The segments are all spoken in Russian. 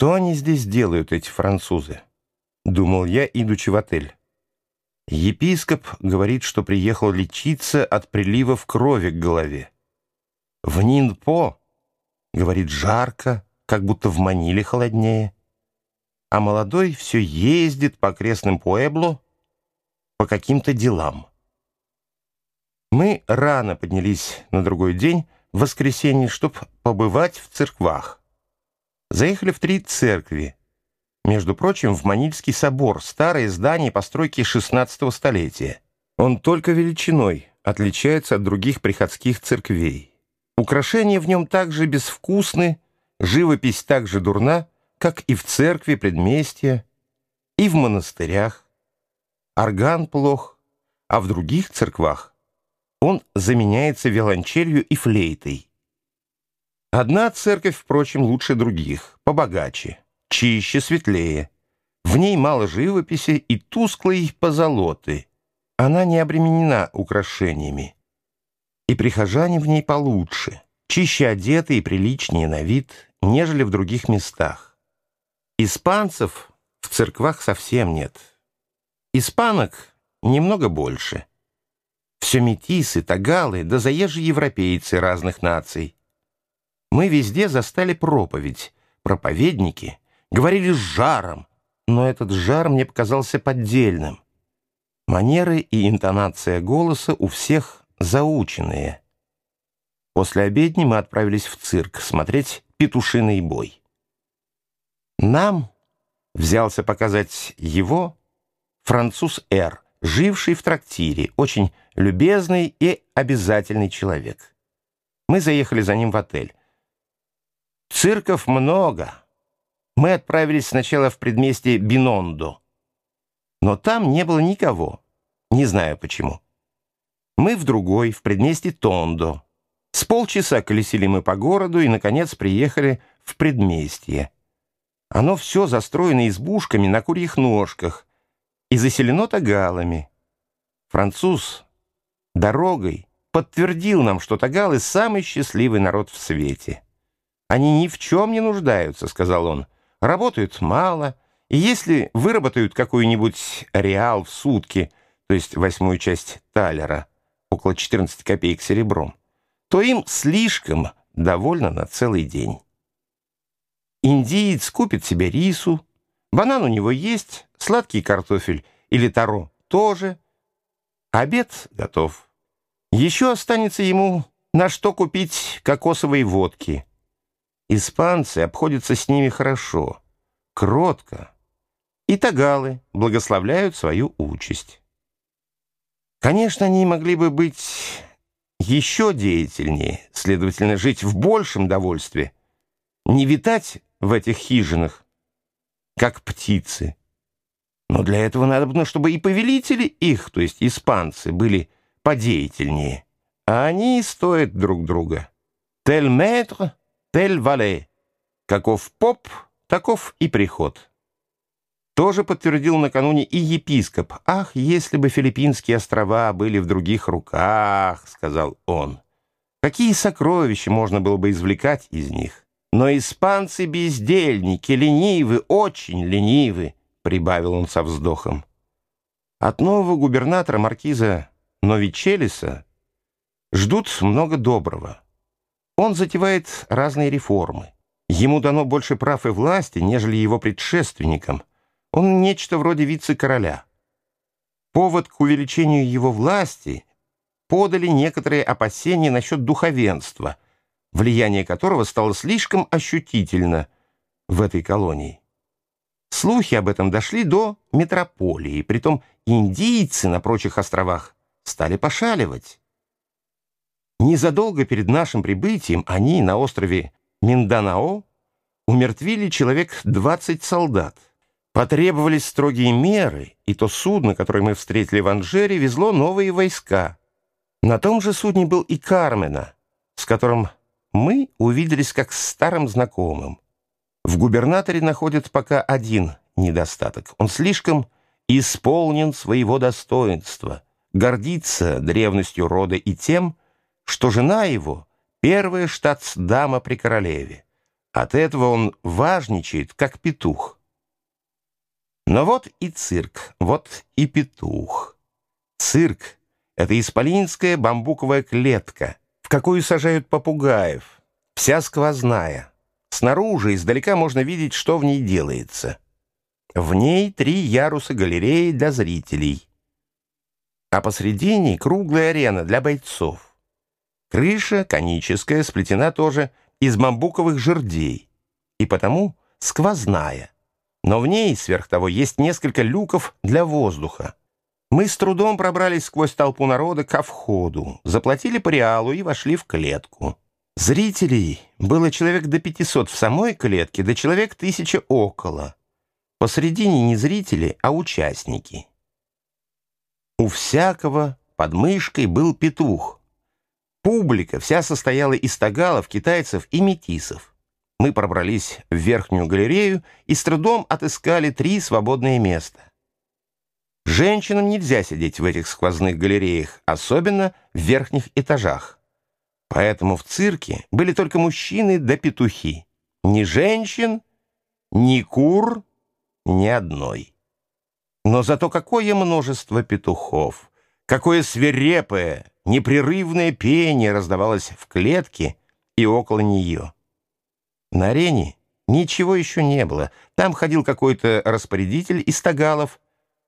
Что они здесь делают, эти французы? Думал я, идучи в отель. Епископ говорит, что приехал лечиться от приливов крови к голове. В Нинпо, говорит, жарко, как будто в Маниле холоднее. А молодой все ездит по окрестным Пуэблу по каким-то делам. Мы рано поднялись на другой день, в воскресенье, чтобы побывать в церквах. Заехали в три церкви. Между прочим, в Манильский собор, старое здание постройки XVI столетия. Он только величиной отличается от других приходских церквей. Украшения в нем также безвкусны, живопись так же дурна, как и в церкви предместья, и в монастырях. Орган плох, а в других церквах он заменяется виолончелью и флейтой. Одна церковь, впрочем, лучше других, побогаче, чище, светлее. В ней мало живописи и тусклой позолоты. Она не обременена украшениями. И прихожане в ней получше, чище одеты и приличнее на вид, нежели в других местах. Испанцев в церквах совсем нет. Испанок немного больше. Все метисы, тагалы, да заезжие европейцы разных наций. Мы везде застали проповедь. Проповедники говорили с жаром, но этот жар мне показался поддельным. Манеры и интонация голоса у всех заученные. После обедни мы отправились в цирк смотреть петушиный бой. Нам взялся показать его француз Р., живший в трактире, очень любезный и обязательный человек. Мы заехали за ним в отель. Цирков много. Мы отправились сначала в предместье Бинондо. Но там не было никого. Не знаю почему. Мы в другой, в предместье Тондо. С полчаса колесили мы по городу и, наконец, приехали в предместье. Оно все застроено избушками на курьих ножках и заселено тагалами. Француз дорогой подтвердил нам, что тагалы — самый счастливый народ в свете. «Они ни в чем не нуждаются», — сказал он. «Работают мало, и если выработают какой-нибудь реал в сутки, то есть восьмую часть талера, около 14 копеек серебром, то им слишком довольно на целый день. Индиец купит себе рису, банан у него есть, сладкий картофель или таро тоже. Обед готов. Еще останется ему на что купить кокосовой водки — Испанцы обходятся с ними хорошо, кротко, и тагалы благословляют свою участь. Конечно, они могли бы быть еще деятельнее, следовательно, жить в большем довольстве, не витать в этих хижинах, как птицы. Но для этого надо, чтобы и повелители их, то есть испанцы, были подеятельнее. А они стоят друг друга. Тель метр Тель-Вале. Каков поп, таков и приход. Тоже подтвердил накануне и епископ. «Ах, если бы Филиппинские острова были в других руках», — сказал он. «Какие сокровища можно было бы извлекать из них? Но испанцы бездельники, ленивы, очень ленивы», — прибавил он со вздохом. От нового губернатора маркиза Новичелиса ждут много доброго. Он затевает разные реформы. Ему дано больше прав и власти, нежели его предшественникам. Он нечто вроде вице-короля. Повод к увеличению его власти подали некоторые опасения насчет духовенства, влияние которого стало слишком ощутительно в этой колонии. Слухи об этом дошли до метрополии, притом индийцы на прочих островах стали пошаливать. Незадолго перед нашим прибытием они на острове Минданао умертвили человек 20 солдат. Потребовались строгие меры, и то судно, которое мы встретили в Анжере, везло новые войска. На том же судне был и Кармена, с которым мы увиделись как с старым знакомым. В губернаторе находят пока один недостаток. Он слишком исполнен своего достоинства, гордится древностью рода и тем, что жена его — первая штатсдама при королеве. От этого он важничает, как петух. Но вот и цирк, вот и петух. Цирк — это исполинская бамбуковая клетка, в какую сажают попугаев, вся сквозная. Снаружи издалека можно видеть, что в ней делается. В ней три яруса галереи для зрителей, а посредине круглая арена для бойцов. Крыша коническая, сплетена тоже из бамбуковых жердей, и потому сквозная. Но в ней, сверх того, есть несколько люков для воздуха. Мы с трудом пробрались сквозь толпу народа ко входу, заплатили по реалу и вошли в клетку. Зрителей было человек до 500 в самой клетке, до человек тысяча около. Посредине не зрители, а участники. У всякого под мышкой был петух. Публика вся состояла из тагалов, китайцев и метисов. Мы пробрались в верхнюю галерею и с трудом отыскали три свободные места. Женщинам нельзя сидеть в этих сквозных галереях, особенно в верхних этажах. Поэтому в цирке были только мужчины да петухи. Ни женщин, ни кур, ни одной. Но зато какое множество петухов, какое свирепое, непрерывное пение раздавалось в клетке и около нее. На арене ничего еще не было. Там ходил какой-то распорядитель из тагалов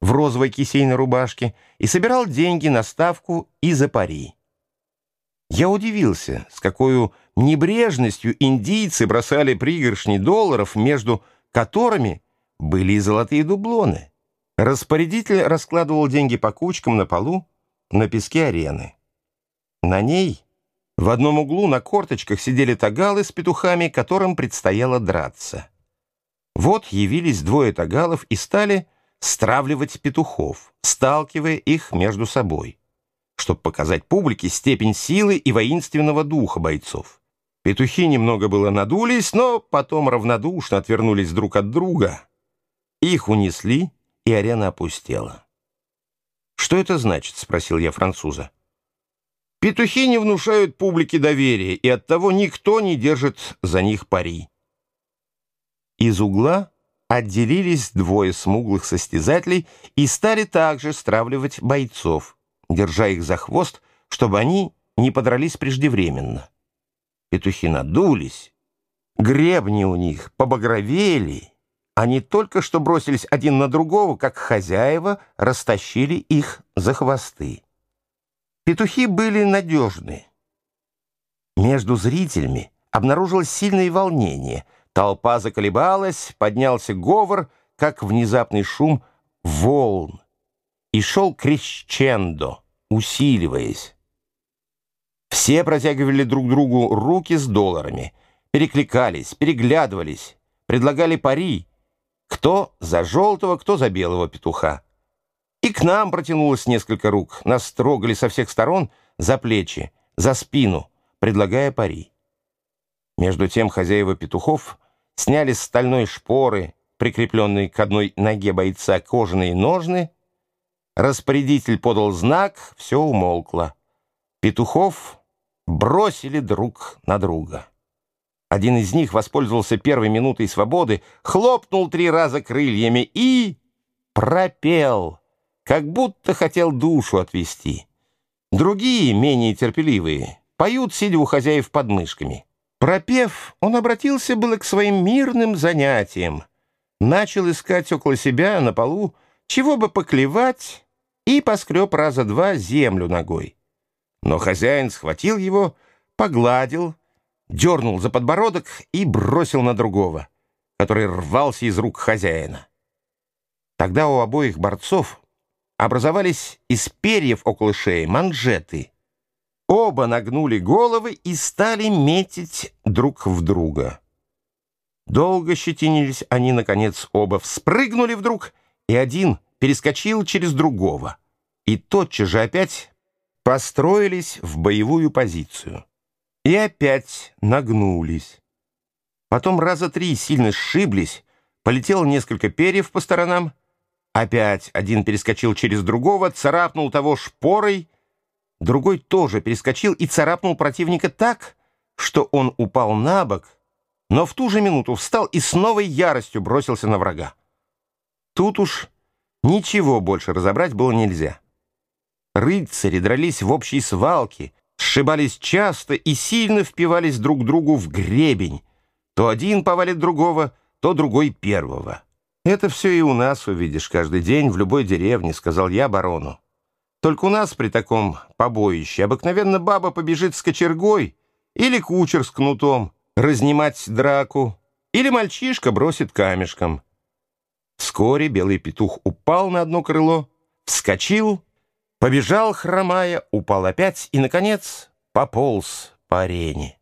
в розовой кисейной рубашке и собирал деньги на ставку и за пари. Я удивился, с какой небрежностью индийцы бросали пригоршни долларов, между которыми были и золотые дублоны. Распорядитель раскладывал деньги по кучкам на полу на песке арены. На ней в одном углу на корточках сидели тагалы с петухами, которым предстояло драться. Вот явились двое тагалов и стали стравливать петухов, сталкивая их между собой, чтобы показать публике степень силы и воинственного духа бойцов. Петухи немного было надулись, но потом равнодушно отвернулись друг от друга. Их унесли, и арена опустела. «Что это значит?» — спросил я француза. «Петухи не внушают публике доверия, и оттого никто не держит за них пари». Из угла отделились двое смуглых состязателей и стали также стравливать бойцов, держа их за хвост, чтобы они не подрались преждевременно. Петухи надулись, гребни у них побагровели, они только что бросились один на другого, как хозяева растащили их за хвосты. Петухи были надежны. Между зрителями обнаружилось сильное волнение. Толпа заколебалась, поднялся говор, как внезапный шум волн, и шел крещендо, усиливаясь. Все протягивали друг другу руки с долларами, перекликались, переглядывались, предлагали пари, кто за желтого, кто за белого петуха. И к нам протянулось несколько рук. Нас трогали со всех сторон за плечи, за спину, предлагая пари. Между тем хозяева петухов сняли с стальной шпоры, прикрепленные к одной ноге бойца кожаные ножны. Распорядитель подал знак, все умолкло. Петухов бросили друг на друга. Один из них воспользовался первой минутой свободы, хлопнул три раза крыльями и пропел, как будто хотел душу отвести. Другие, менее терпеливые, поют, сидя у хозяев под мышками. Пропев, он обратился было к своим мирным занятиям, начал искать около себя на полу, чего бы поклевать, и поскреб раза два землю ногой. Но хозяин схватил его, погладил, дернул за подбородок и бросил на другого, который рвался из рук хозяина. Тогда у обоих борцов образовались из перьев около шеи манжеты. Оба нагнули головы и стали метить друг в друга. Долго щетинились они, наконец, оба вспрыгнули вдруг, и один перескочил через другого, и тотчас же опять построились в боевую позицию и опять нагнулись. Потом раза три сильно сшиблись, полетело несколько перьев по сторонам, опять один перескочил через другого, царапнул того шпорой, другой тоже перескочил и царапнул противника так, что он упал на бок но в ту же минуту встал и с новой яростью бросился на врага. Тут уж ничего больше разобрать было нельзя. Рыцари дрались в общей свалке, сшибались часто и сильно впивались друг другу в гребень. То один повалит другого, то другой первого. «Это все и у нас увидишь каждый день в любой деревне», — сказал я барону. «Только у нас при таком побоище обыкновенно баба побежит с кочергой или кучер с кнутом разнимать драку, или мальчишка бросит камешком». Вскоре белый петух упал на одно крыло, вскочил, побежал, хромая, упал опять и, наконец, пополз по арене.